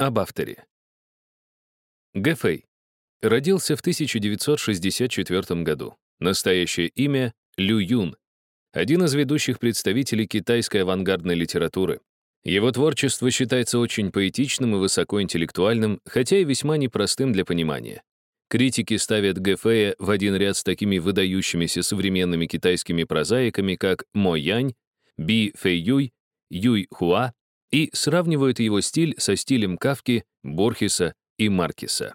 Об авторе. Гэ Фэй. Родился в 1964 году. Настоящее имя — Лю Юн. Один из ведущих представителей китайской авангардной литературы. Его творчество считается очень поэтичным и высокоинтеллектуальным, хотя и весьма непростым для понимания. Критики ставят Гэ Фэя в один ряд с такими выдающимися современными китайскими прозаиками, как Мо Янь, Би Фэй Юй, Юй Хуа, и сравнивают его стиль со стилем Кавки, Борхеса и Маркеса.